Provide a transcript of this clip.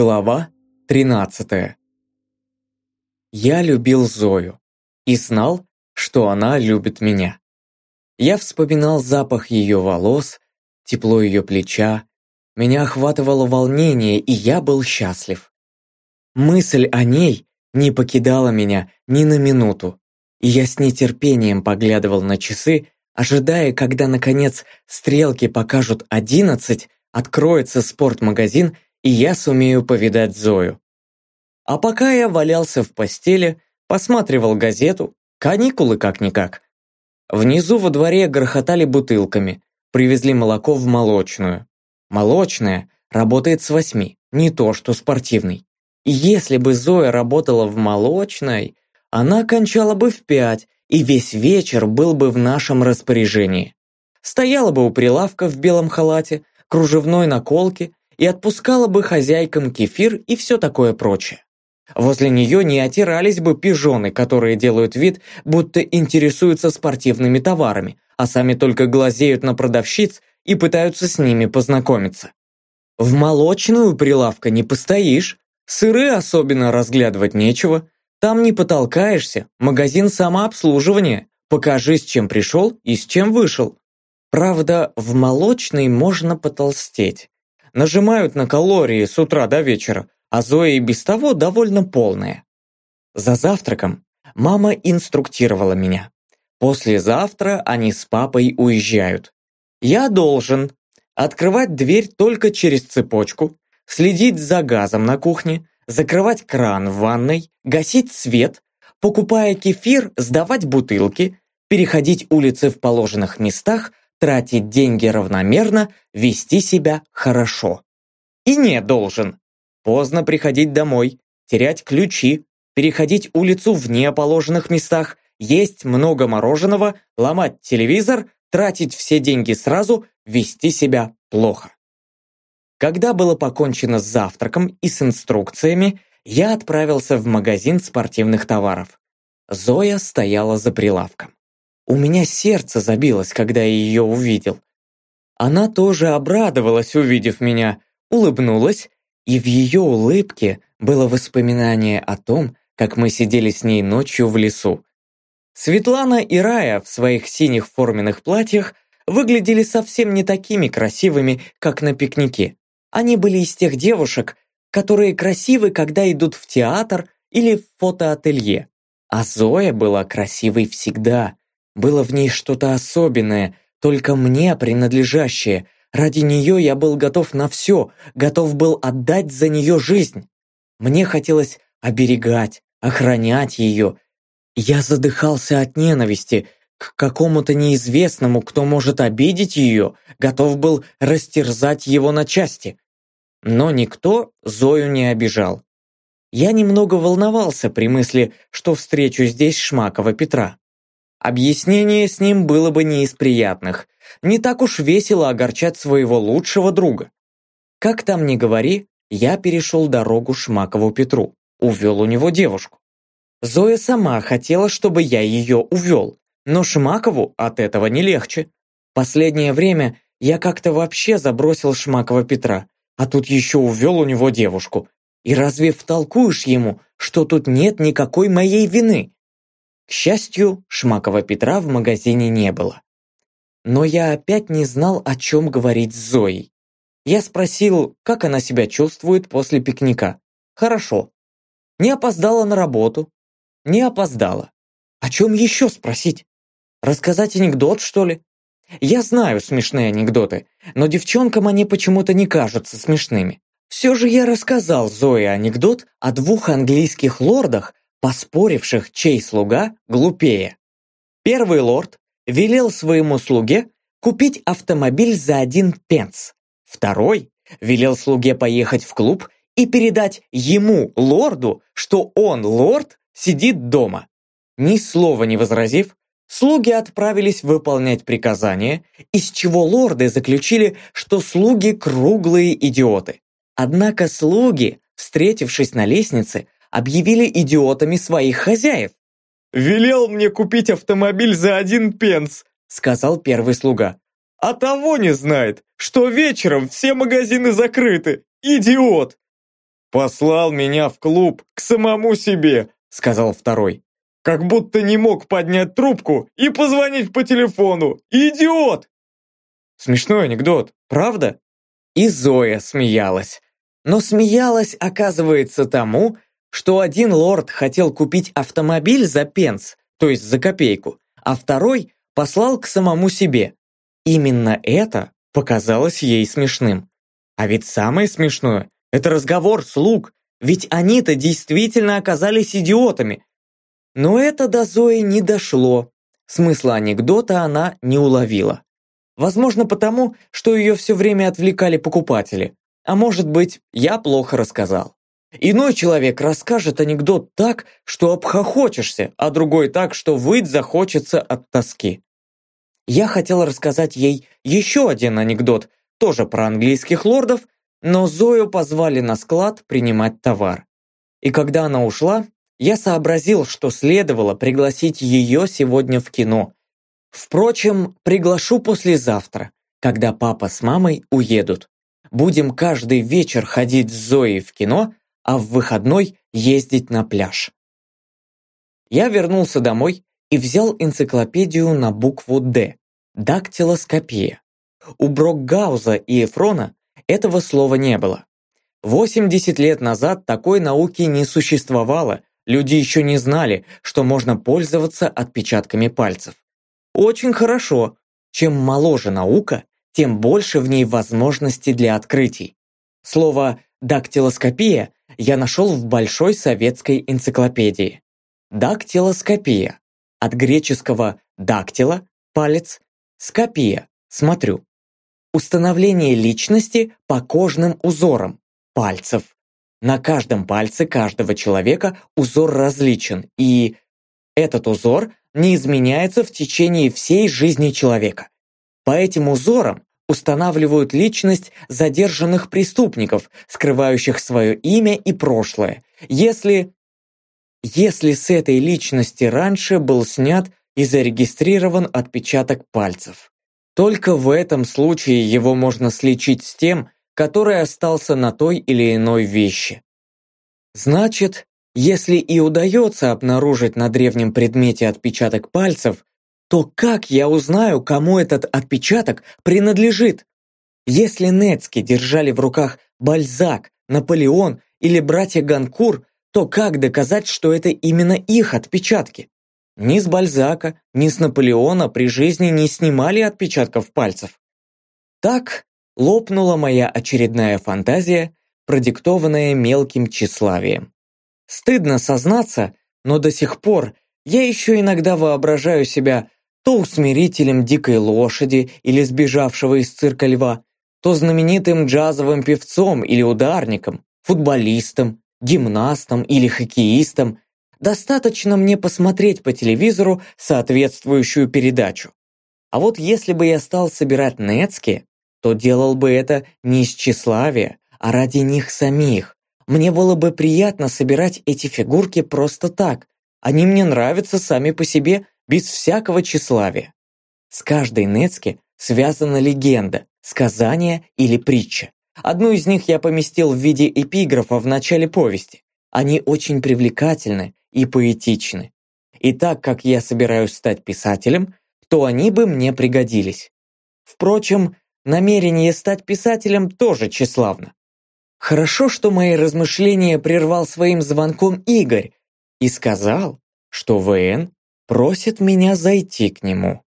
Глава 13 Я любил Зою и знал, что она любит меня. Я вспоминал запах ее волос, тепло ее плеча, меня охватывало волнение, и я был счастлив. Мысль о ней не покидала меня ни на минуту, и я с нетерпением поглядывал на часы, ожидая, когда, наконец, стрелки покажут одиннадцать, откроется спортмагазин и я сумею повидать Зою. А пока я валялся в постели, посматривал газету, каникулы как-никак. Внизу во дворе грохотали бутылками, привезли молоко в молочную. Молочная работает с восьми, не то что спортивный. И если бы Зоя работала в молочной, она кончала бы в пять, и весь вечер был бы в нашем распоряжении. Стояла бы у прилавка в белом халате, кружевной наколке и отпускала бы хозяйкам кефир и все такое прочее. Возле нее не отирались бы пижоны, которые делают вид, будто интересуются спортивными товарами, а сами только глазеют на продавщиц и пытаются с ними познакомиться. В молочную прилавка не постоишь, сыры особенно разглядывать нечего, там не потолкаешься, магазин самообслуживания, покажи, с чем пришел и с чем вышел. Правда, в молочной можно потолстеть, нажимают на калории с утра до вечера, а Зоя и без того довольно полная. За завтраком мама инструктировала меня. После завтра они с папой уезжают. Я должен открывать дверь только через цепочку, следить за газом на кухне, закрывать кран в ванной, гасить свет, покупая кефир, сдавать бутылки, переходить улицы в положенных местах, тратить деньги равномерно, вести себя хорошо. И не должен. Поздно приходить домой, терять ключи, переходить улицу в неположенных местах, есть много мороженого, ломать телевизор, тратить все деньги сразу, вести себя плохо. Когда было покончено с завтраком и с инструкциями, я отправился в магазин спортивных товаров. Зоя стояла за прилавком. У меня сердце забилось, когда я ее увидел. Она тоже обрадовалась, увидев меня, улыбнулась, и в ее улыбке было воспоминание о том, как мы сидели с ней ночью в лесу. Светлана и Рая в своих синих форменных платьях выглядели совсем не такими красивыми, как на пикнике. Они были из тех девушек, которые красивы, когда идут в театр или в фотоателье. А Зоя была красивой всегда, было в ней что-то особенное, только мне принадлежащее. Ради нее я был готов на все, готов был отдать за нее жизнь. Мне хотелось оберегать, охранять ее. Я задыхался от ненависти к какому-то неизвестному, кто может обидеть ее, готов был растерзать его на части. Но никто Зою не обижал. Я немного волновался при мысли, что встречу здесь Шмакова Петра. Объяснение с ним было бы не из приятных. Не так уж весело огорчать своего лучшего друга. Как там ни говори, я перешел дорогу Шмакову Петру, увел у него девушку. Зоя сама хотела, чтобы я ее увел, но Шмакову от этого не легче. Последнее время я как-то вообще забросил Шмакова Петра, а тут еще увел у него девушку. И разве втолкуешь ему, что тут нет никакой моей вины? К счастью, Шмакова Петра в магазине не было. Но я опять не знал, о чем говорить с Зоей. Я спросил, как она себя чувствует после пикника. Хорошо. Не опоздала на работу? Не опоздала. О чем еще спросить? Рассказать анекдот, что ли? Я знаю смешные анекдоты, но девчонкам они почему-то не кажутся смешными. Все же я рассказал Зое анекдот о двух английских лордах, поспоривших, чей слуга глупее. Первый лорд велел своему слуге купить автомобиль за один пенс. Второй велел слуге поехать в клуб и передать ему, лорду, что он, лорд, сидит дома. Ни слова не возразив, слуги отправились выполнять приказания, из чего лорды заключили, что слуги круглые идиоты. Однако слуги, встретившись на лестнице, объявили идиотами своих хозяев. «Велел мне купить автомобиль за один пенс», сказал первый слуга. «А того не знает, что вечером все магазины закрыты. Идиот!» «Послал меня в клуб к самому себе», — сказал второй. «Как будто не мог поднять трубку и позвонить по телефону. Идиот!» Смешной анекдот, правда? И Зоя смеялась. Но смеялась, оказывается, тому, что один лорд хотел купить автомобиль за пенс, то есть за копейку, а второй послал к самому себе. Именно это показалось ей смешным. А ведь самое смешное – это разговор слуг, ведь они-то действительно оказались идиотами. Но это до Зои не дошло. Смысла анекдота она не уловила. Возможно, потому, что ее все время отвлекали покупатели. А может быть, я плохо рассказал. Иной человек расскажет анекдот так, что обхохочешься, а другой так, что выть захочется от тоски. Я хотел рассказать ей еще один анекдот, тоже про английских лордов, но Зою позвали на склад принимать товар. И когда она ушла, я сообразил, что следовало пригласить ее сегодня в кино. Впрочем, приглашу послезавтра, когда папа с мамой уедут. Будем каждый вечер ходить с Зоей в кино, а в выходной ездить на пляж. Я вернулся домой и взял энциклопедию на букву «Д» – дактилоскопия. У Брокгауза и Эфрона этого слова не было. 80 лет назад такой науки не существовало, люди еще не знали, что можно пользоваться отпечатками пальцев. Очень хорошо. Чем моложе наука, тем больше в ней возможностей для открытий. Слово «дактилоскопия» я нашел в Большой советской энциклопедии. Дактилоскопия. От греческого «дактила» – палец, «скопия» – смотрю. Установление личности по кожным узорам – пальцев. На каждом пальце каждого человека узор различен, и этот узор не изменяется в течение всей жизни человека. По этим узорам устанавливают личность задержанных преступников, скрывающих свое имя и прошлое, если, если с этой личности раньше был снят и зарегистрирован отпечаток пальцев. Только в этом случае его можно сличить с тем, который остался на той или иной вещи. Значит, если и удается обнаружить на древнем предмете отпечаток пальцев, то как я узнаю, кому этот отпечаток принадлежит? Если Нецки держали в руках Бальзак, Наполеон или братья Ганкур, то как доказать, что это именно их отпечатки? Ни с Бальзака, ни с Наполеона при жизни не снимали отпечатков пальцев. Так лопнула моя очередная фантазия, продиктованная мелким тщеславием. Стыдно сознаться, но до сих пор я еще иногда воображаю себя то усмирителем дикой лошади или сбежавшего из цирка льва, то знаменитым джазовым певцом или ударником, футболистом, гимнастом или хоккеистом. Достаточно мне посмотреть по телевизору соответствующую передачу. А вот если бы я стал собирать нецки, то делал бы это не из тщеславия, а ради них самих. Мне было бы приятно собирать эти фигурки просто так. Они мне нравятся сами по себе без всякого тщеславия. С каждой Нецки связана легенда, сказание или притча. Одну из них я поместил в виде эпиграфа в начале повести. Они очень привлекательны и поэтичны. И так как я собираюсь стать писателем, то они бы мне пригодились. Впрочем, намерение стать писателем тоже тщеславно. Хорошо, что мои размышления прервал своим звонком Игорь и сказал, что ВН просит меня зайти к нему.